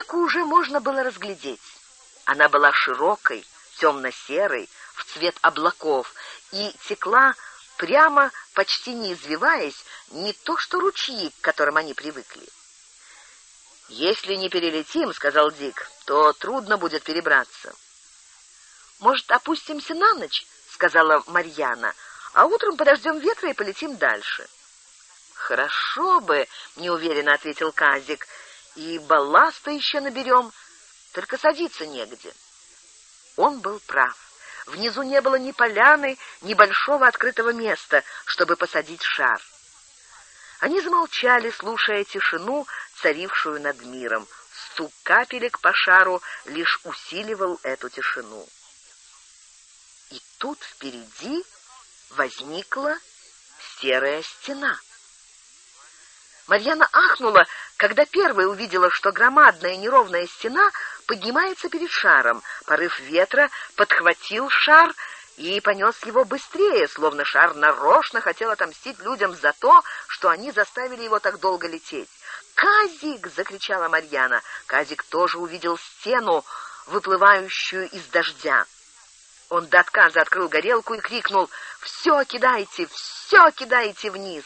Реку уже можно было разглядеть. Она была широкой, темно-серой, в цвет облаков, и текла прямо, почти не извиваясь, не то что ручьи, к которым они привыкли. «Если не перелетим, — сказал Дик, — то трудно будет перебраться». «Может, опустимся на ночь?» — сказала Марьяна, «а утром подождем ветра и полетим дальше». «Хорошо бы», — неуверенно ответил Казик, — «и балласта еще наберем, только садиться негде». Он был прав. Внизу не было ни поляны, ни большого открытого места, чтобы посадить шар. Они замолчали, слушая тишину, царившую над миром. Стук капелек по шару лишь усиливал эту тишину. И тут впереди возникла серая стена. Марьяна ахнула, когда первая увидела, что громадная неровная стена поднимается перед шаром. Порыв ветра подхватил шар и понес его быстрее, словно шар нарочно хотел отомстить людям за то, что они заставили его так долго лететь. «Казик!» — закричала Марьяна. Казик тоже увидел стену, выплывающую из дождя. Он до отказа открыл горелку и крикнул «Все кидайте! Все кидайте вниз!»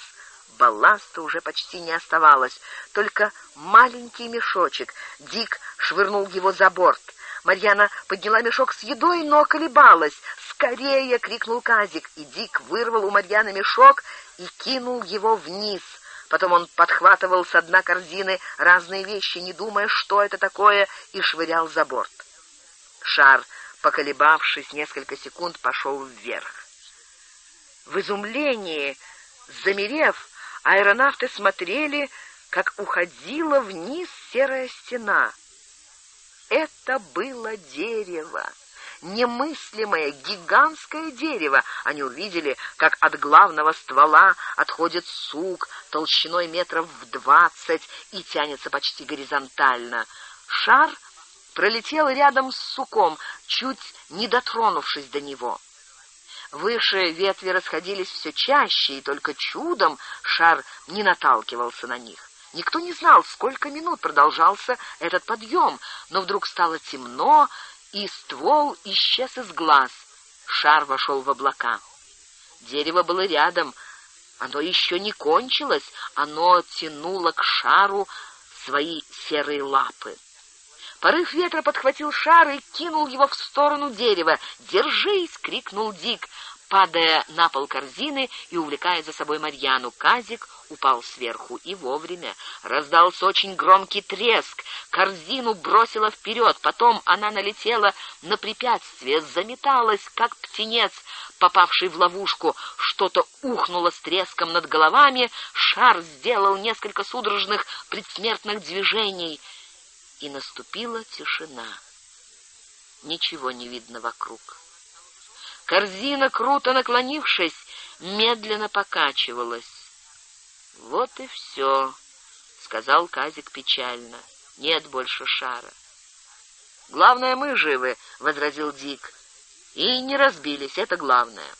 Балласта уже почти не оставалось, только маленький мешочек. Дик швырнул его за борт. Марьяна подняла мешок с едой, но колебалась. «Скорее!» — крикнул Казик, и Дик вырвал у Марьяны мешок и кинул его вниз. Потом он подхватывал с дна корзины разные вещи, не думая, что это такое, и швырял за борт. Шар, поколебавшись несколько секунд, пошел вверх. В изумлении, замерев, аэронавты смотрели, как уходила вниз серая стена. Это было дерево немыслимое, гигантское дерево. Они увидели, как от главного ствола отходит сук толщиной метров в двадцать и тянется почти горизонтально. Шар пролетел рядом с суком, чуть не дотронувшись до него. Выше ветви расходились все чаще, и только чудом шар не наталкивался на них. Никто не знал, сколько минут продолжался этот подъем, но вдруг стало темно, и ствол исчез из глаз. Шар вошел в облака. Дерево было рядом. Оно еще не кончилось, оно тянуло к шару свои серые лапы. Порыв ветра подхватил шар и кинул его в сторону дерева. «Держись!» — крикнул Дик падая на пол корзины и увлекая за собой Марьяну. Казик упал сверху и вовремя. Раздался очень громкий треск. Корзину бросила вперед, потом она налетела на препятствие, заметалась, как птенец, попавший в ловушку. Что-то ухнуло с треском над головами, шар сделал несколько судорожных предсмертных движений, и наступила тишина. Ничего не видно вокруг. Корзина, круто наклонившись, медленно покачивалась. «Вот и все», — сказал Казик печально. «Нет больше шара». «Главное, мы живы», — возразил Дик. «И не разбились, это главное».